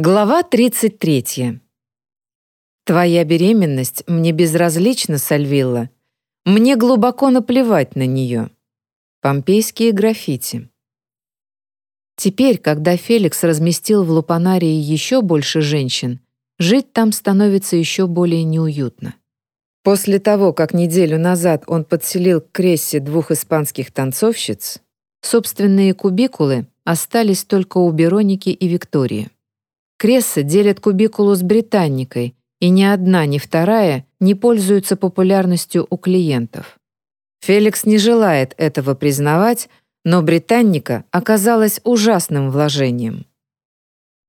Глава 33. «Твоя беременность мне безразлична, Сальвилла. Мне глубоко наплевать на нее». Помпейские граффити. Теперь, когда Феликс разместил в Лупанарии еще больше женщин, жить там становится еще более неуютно. После того, как неделю назад он подселил к Крессе двух испанских танцовщиц, собственные кубикулы остались только у Бероники и Виктории. Кресса делят кубикулу с британникой, и ни одна, ни вторая не пользуются популярностью у клиентов. Феликс не желает этого признавать, но британника оказалась ужасным вложением.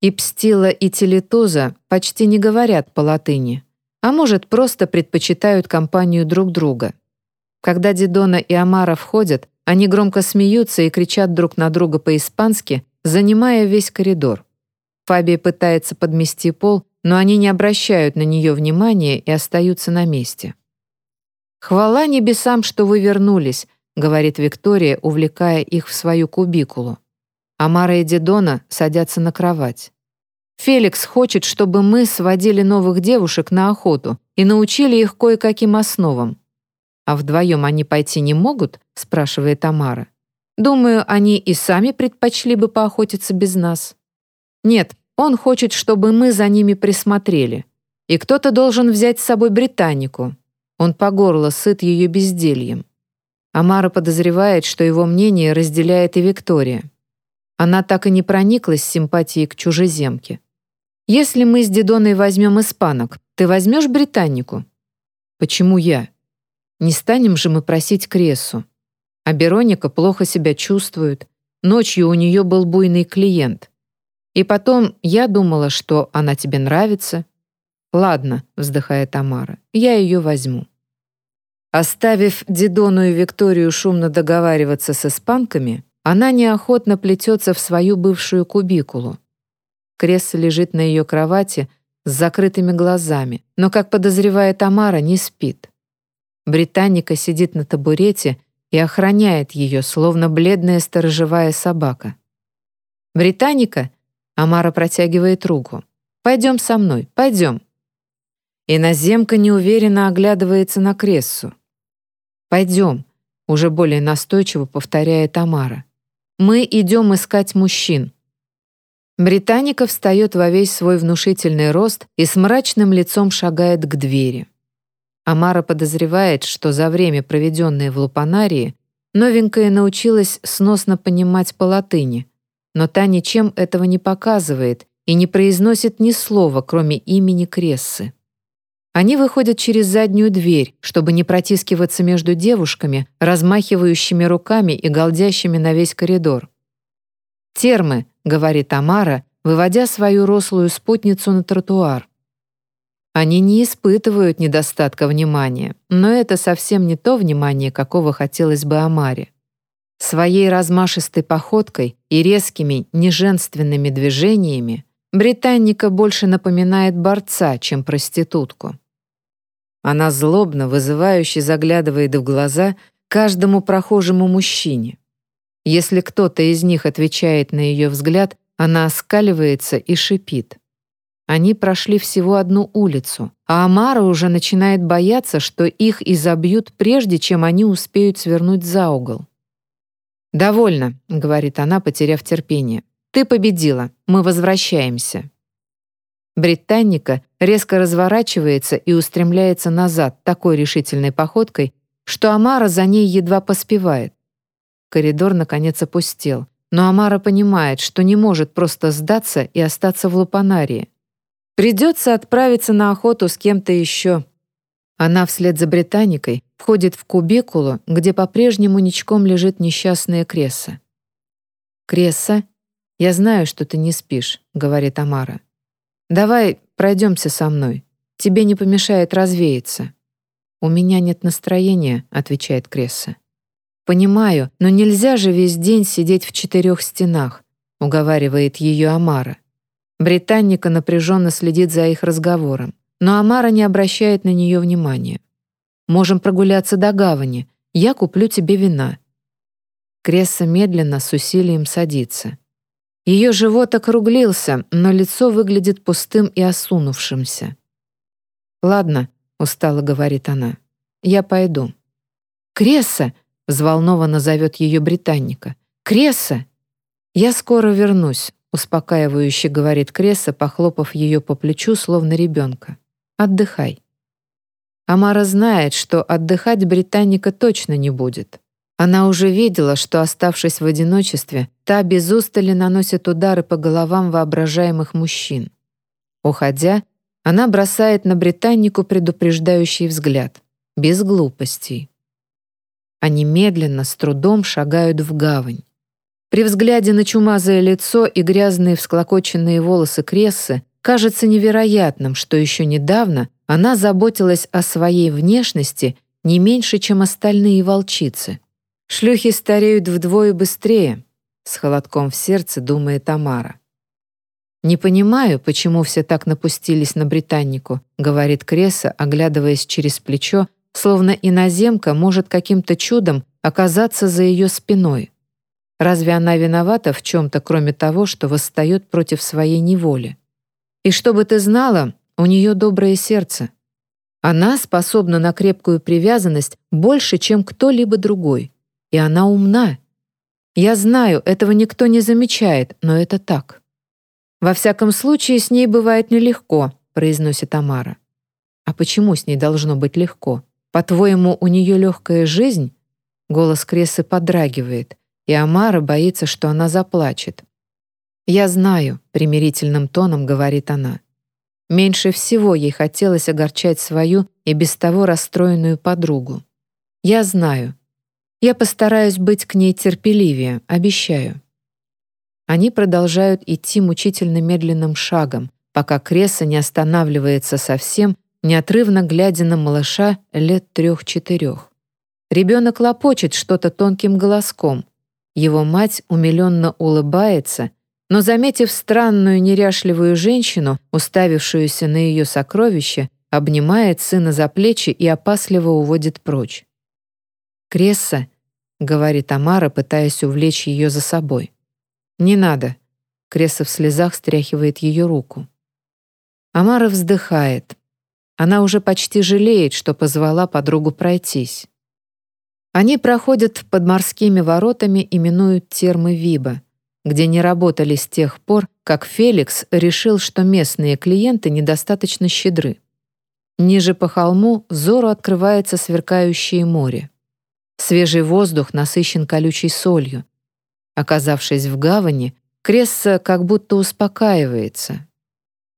И пстила и телетоза почти не говорят по-латыни, а может, просто предпочитают компанию друг друга. Когда Дидона и Амара входят, они громко смеются и кричат друг на друга по-испански, занимая весь коридор. Фабия пытается подмести пол, но они не обращают на нее внимания и остаются на месте. «Хвала небесам, что вы вернулись», — говорит Виктория, увлекая их в свою кубикулу. Амара и Дидона садятся на кровать. «Феликс хочет, чтобы мы сводили новых девушек на охоту и научили их кое-каким основам». «А вдвоем они пойти не могут?» — спрашивает Амара. «Думаю, они и сами предпочли бы поохотиться без нас». «Нет, он хочет, чтобы мы за ними присмотрели. И кто-то должен взять с собой британнику. Он по горло сыт ее бездельем. Амара подозревает, что его мнение разделяет и Виктория. Она так и не прониклась симпатией к чужеземке. «Если мы с Дидоной возьмем испанок, ты возьмешь британнику?» «Почему я?» «Не станем же мы просить Крессу. А Бероника плохо себя чувствует. Ночью у нее был буйный клиент. И потом я думала, что она тебе нравится. Ладно, вздыхает Тамара, я ее возьму. Оставив Дидону и Викторию шумно договариваться с испанками, она неохотно плетется в свою бывшую кубикулу. Кресса лежит на ее кровати с закрытыми глазами, но, как подозревает Тамара, не спит. Британника сидит на табурете и охраняет ее, словно бледная сторожевая собака. Британика Амара протягивает руку. «Пойдем со мной, пойдем». Иноземка неуверенно оглядывается на Крессу. «Пойдем», — уже более настойчиво повторяет Амара. «Мы идем искать мужчин». Британика встает во весь свой внушительный рост и с мрачным лицом шагает к двери. Амара подозревает, что за время, проведенное в Лупанарии, новенькая научилась сносно понимать по латыни, но та ничем этого не показывает и не произносит ни слова, кроме имени Крессы. Они выходят через заднюю дверь, чтобы не протискиваться между девушками, размахивающими руками и галдящими на весь коридор. «Термы», — говорит Тамара, выводя свою рослую спутницу на тротуар. Они не испытывают недостатка внимания, но это совсем не то внимание, какого хотелось бы Амаре. Своей размашистой походкой и резкими, неженственными движениями британника больше напоминает борца, чем проститутку. Она злобно, вызывающе заглядывает в глаза каждому прохожему мужчине. Если кто-то из них отвечает на ее взгляд, она оскаливается и шипит. Они прошли всего одну улицу, а Амара уже начинает бояться, что их изобьют прежде, чем они успеют свернуть за угол. «Довольно», — говорит она, потеряв терпение. «Ты победила. Мы возвращаемся». Британника резко разворачивается и устремляется назад такой решительной походкой, что Амара за ней едва поспевает. Коридор, наконец, опустел, но Амара понимает, что не может просто сдаться и остаться в Лупанарии. Придется отправиться на охоту с кем-то еще. Она вслед за британикой входит в кубикулу, где по-прежнему ничком лежит несчастная Кресса. «Кресса, я знаю, что ты не спишь», — говорит Амара. «Давай пройдемся со мной. Тебе не помешает развеяться». «У меня нет настроения», — отвечает Кресса. «Понимаю, но нельзя же весь день сидеть в четырех стенах», — уговаривает ее Амара. Британника напряженно следит за их разговором, но Амара не обращает на нее внимания. Можем прогуляться до гавани. Я куплю тебе вина». Кресса медленно, с усилием садится. Ее живот округлился, но лицо выглядит пустым и осунувшимся. «Ладно», — устало говорит она, — «я пойду». «Кресса!» — взволнованно зовет ее британника. «Кресса!» «Я скоро вернусь», — успокаивающе говорит Кресса, похлопав ее по плечу, словно ребенка. «Отдыхай». Амара знает, что отдыхать британника точно не будет. Она уже видела, что, оставшись в одиночестве, та без устали наносит удары по головам воображаемых мужчин. Уходя, она бросает на британнику предупреждающий взгляд. Без глупостей. Они медленно, с трудом шагают в гавань. При взгляде на чумазое лицо и грязные всклокоченные волосы Крессы кажется невероятным, что еще недавно она заботилась о своей внешности не меньше, чем остальные волчицы. «Шлюхи стареют вдвое быстрее», — с холодком в сердце думает Тамара. «Не понимаю, почему все так напустились на британнику», — говорит Кресса, оглядываясь через плечо, словно иноземка может каким-то чудом оказаться за ее спиной. Разве она виновата в чем-то, кроме того, что восстает против своей неволи? И чтобы ты знала, у нее доброе сердце. Она способна на крепкую привязанность больше, чем кто-либо другой. И она умна. Я знаю, этого никто не замечает, но это так. «Во всяком случае, с ней бывает нелегко», — произносит Амара. «А почему с ней должно быть легко? По-твоему, у нее легкая жизнь?» Голос Крессы подрагивает и Амара боится, что она заплачет. «Я знаю», — примирительным тоном говорит она. Меньше всего ей хотелось огорчать свою и без того расстроенную подругу. «Я знаю. Я постараюсь быть к ней терпеливее, обещаю». Они продолжают идти мучительно медленным шагом, пока Креса не останавливается совсем, неотрывно глядя на малыша лет трех-четырех. Ребенок лопочет что-то тонким голоском, его мать умиленно улыбается, но, заметив странную неряшливую женщину, уставившуюся на ее сокровище, обнимает сына за плечи и опасливо уводит прочь. «Кресса», — говорит Тамара, пытаясь увлечь ее за собой. «Не надо», — Кресса в слезах стряхивает ее руку. Амара вздыхает. Она уже почти жалеет, что позвала подругу пройтись. Они проходят под морскими воротами и минуют термы Виба, где не работали с тех пор, как Феликс решил, что местные клиенты недостаточно щедры. Ниже по холму взору открывается сверкающее море. Свежий воздух насыщен колючей солью. Оказавшись в гавани, Кресса как будто успокаивается.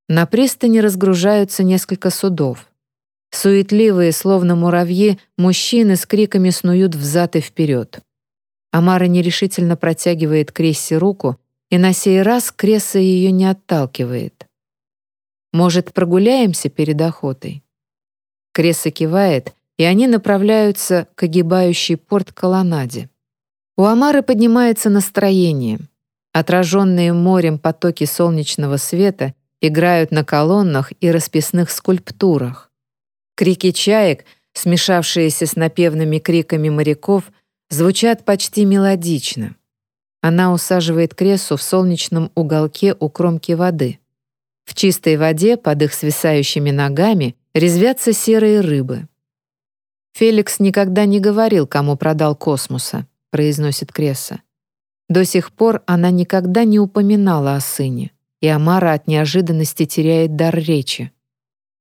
На пристани разгружаются несколько судов. Суетливые, словно муравьи, мужчины с криками снуют взад и вперед. Амара нерешительно протягивает Крессе руку, и на сей раз Кресса ее не отталкивает. «Может, прогуляемся перед охотой?» Кресса кивает, и они направляются к огибающей порт колоннаде. У Амары поднимается настроение. Отраженные морем потоки солнечного света играют на колоннах и расписных скульптурах. Крики чаек, смешавшиеся с напевными криками моряков, звучат почти мелодично. Она усаживает Крессу в солнечном уголке у кромки воды. В чистой воде, под их свисающими ногами, резвятся серые рыбы. «Феликс никогда не говорил, кому продал космоса», — произносит Кресса. До сих пор она никогда не упоминала о сыне, и Амара от неожиданности теряет дар речи.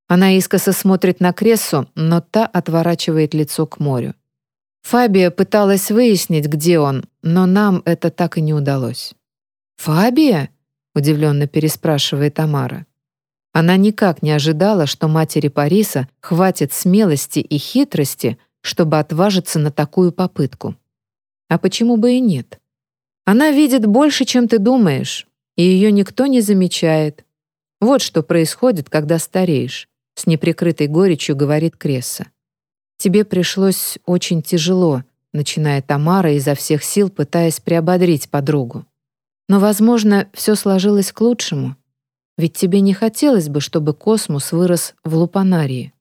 Она искоса смотрит на Крессу, но та отворачивает лицо к морю. Фабия пыталась выяснить, где он, но нам это так и не удалось. «Фабия?» — удивленно переспрашивает Тамара. Она никак не ожидала, что матери Париса хватит смелости и хитрости, чтобы отважиться на такую попытку. А почему бы и нет? Она видит больше, чем ты думаешь, и ее никто не замечает. Вот что происходит, когда стареешь с неприкрытой горечью говорит Кресса. «Тебе пришлось очень тяжело», начиная Тамара изо всех сил, пытаясь приободрить подругу. «Но, возможно, все сложилось к лучшему. Ведь тебе не хотелось бы, чтобы космос вырос в лупанарии».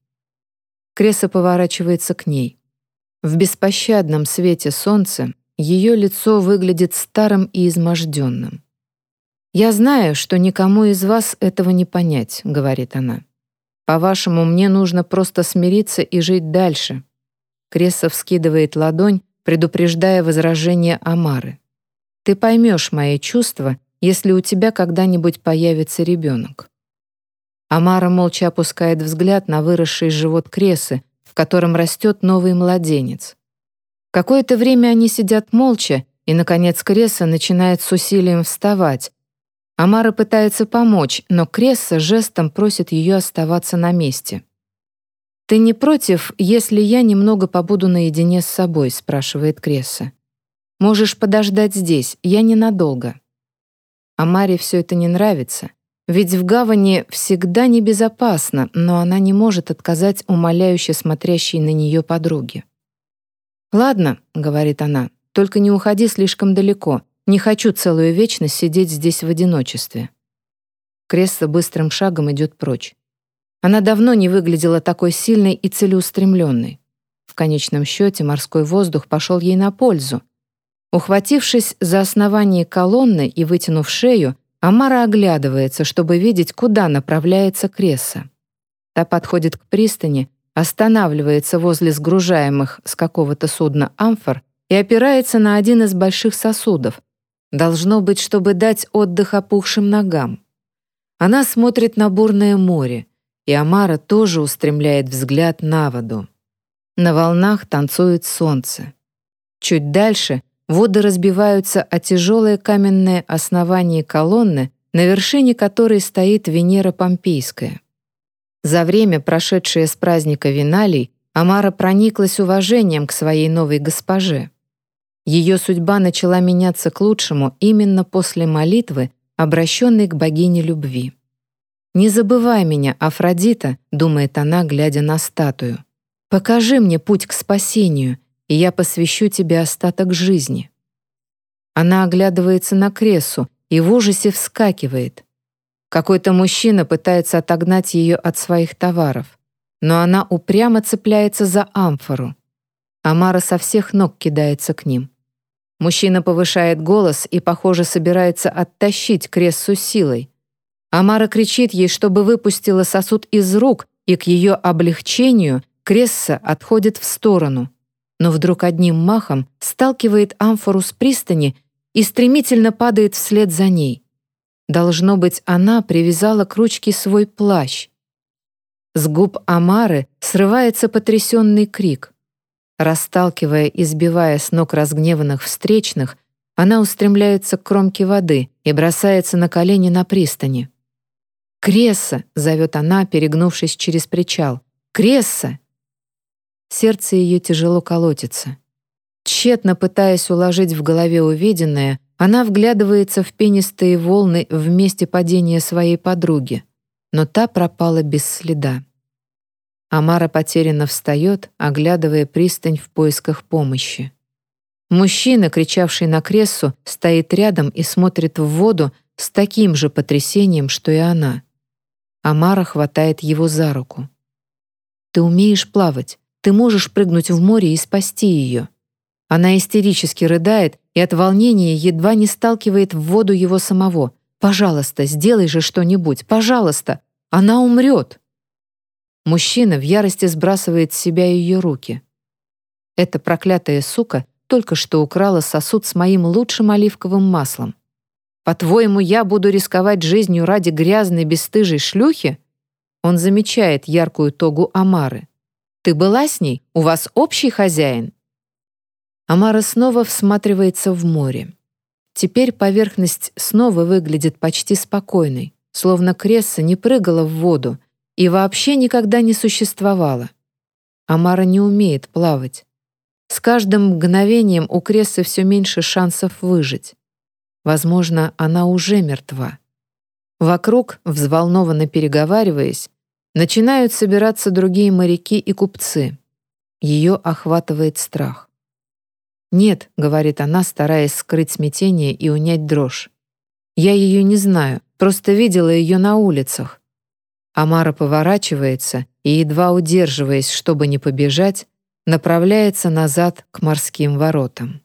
Кресса поворачивается к ней. В беспощадном свете солнца ее лицо выглядит старым и изможденным. «Я знаю, что никому из вас этого не понять», — говорит она. «По-вашему, мне нужно просто смириться и жить дальше». Кресса вскидывает ладонь, предупреждая возражение Амары. «Ты поймешь мои чувства, если у тебя когда-нибудь появится ребенок». Амара молча опускает взгляд на выросший живот Кресы, в котором растет новый младенец. Какое-то время они сидят молча, и, наконец, Кресса начинает с усилием вставать. Амара пытается помочь, но Кресса жестом просит ее оставаться на месте. «Ты не против, если я немного побуду наедине с собой?» — спрашивает Кресса. «Можешь подождать здесь, я ненадолго». Амаре все это не нравится. Ведь в гавани всегда небезопасно, но она не может отказать умоляюще смотрящей на нее подруге. «Ладно», — говорит она, — «только не уходи слишком далеко. Не хочу целую вечность сидеть здесь в одиночестве». Кресса быстрым шагом идет прочь. Она давно не выглядела такой сильной и целеустремленной. В конечном счете морской воздух пошел ей на пользу. Ухватившись за основание колонны и вытянув шею, Амара оглядывается, чтобы видеть, куда направляется Кресса. Та подходит к пристани, останавливается возле сгружаемых с какого-то судна амфор и опирается на один из больших сосудов. Должно быть, чтобы дать отдых опухшим ногам. Она смотрит на бурное море, и Амара тоже устремляет взгляд на воду. На волнах танцует солнце. Чуть дальше Воды разбиваются о тяжелое каменное основание колонны, на вершине которой стоит Венера Помпейская. За время, прошедшее с праздника Виналий, Амара прониклась уважением к своей новой госпоже. Ее судьба начала меняться к лучшему именно после молитвы, обращенной к богине любви. «Не забывай меня, Афродита», — думает она, глядя на статую. «Покажи мне путь к спасению, и я посвящу тебе остаток жизни». Она оглядывается на Кресу и в ужасе вскакивает. Какой-то мужчина пытается отогнать ее от своих товаров, но она упрямо цепляется за амфору. Амара со всех ног кидается к ним. Мужчина повышает голос и, похоже, собирается оттащить Крессу силой. Амара кричит ей, чтобы выпустила сосуд из рук, и к ее облегчению Кресса отходит в сторону но вдруг одним махом сталкивает амфору с пристани и стремительно падает вслед за ней. Должно быть, она привязала к ручке свой плащ. С губ Амары срывается потрясенный крик. Расталкивая и сбивая с ног разгневанных встречных, она устремляется к кромке воды и бросается на колени на пристани. «Кресса!» — зовет она, перегнувшись через причал. «Кресса!» Сердце ее тяжело колотится. Тщетно пытаясь уложить в голове увиденное, она вглядывается в пенистые волны в падения своей подруги, но та пропала без следа. Амара потерянно встает, оглядывая пристань в поисках помощи. Мужчина, кричавший на Крессу, стоит рядом и смотрит в воду с таким же потрясением, что и она. Амара хватает его за руку. «Ты умеешь плавать. Ты можешь прыгнуть в море и спасти ее». Она истерически рыдает и от волнения едва не сталкивает в воду его самого. «Пожалуйста, сделай же что-нибудь, пожалуйста! Она умрет!» Мужчина в ярости сбрасывает с себя ее руки. Эта проклятая сука только что украла сосуд с моим лучшим оливковым маслом. По-твоему, я буду рисковать жизнью ради грязной, бесстыжей шлюхи? Он замечает яркую тогу Амары. Ты была с ней? У вас общий хозяин?» Амара снова всматривается в море. Теперь поверхность снова выглядит почти спокойной, словно Кресса не прыгала в воду и вообще никогда не существовала. Амара не умеет плавать. С каждым мгновением у Крессы все меньше шансов выжить. Возможно, она уже мертва. Вокруг, взволнованно переговариваясь, Начинают собираться другие моряки и купцы. Ее охватывает страх. «Нет», — говорит она, стараясь скрыть смятение и унять дрожь. «Я ее не знаю, просто видела ее на улицах». Амара поворачивается и, едва удерживаясь, чтобы не побежать, направляется назад к морским воротам.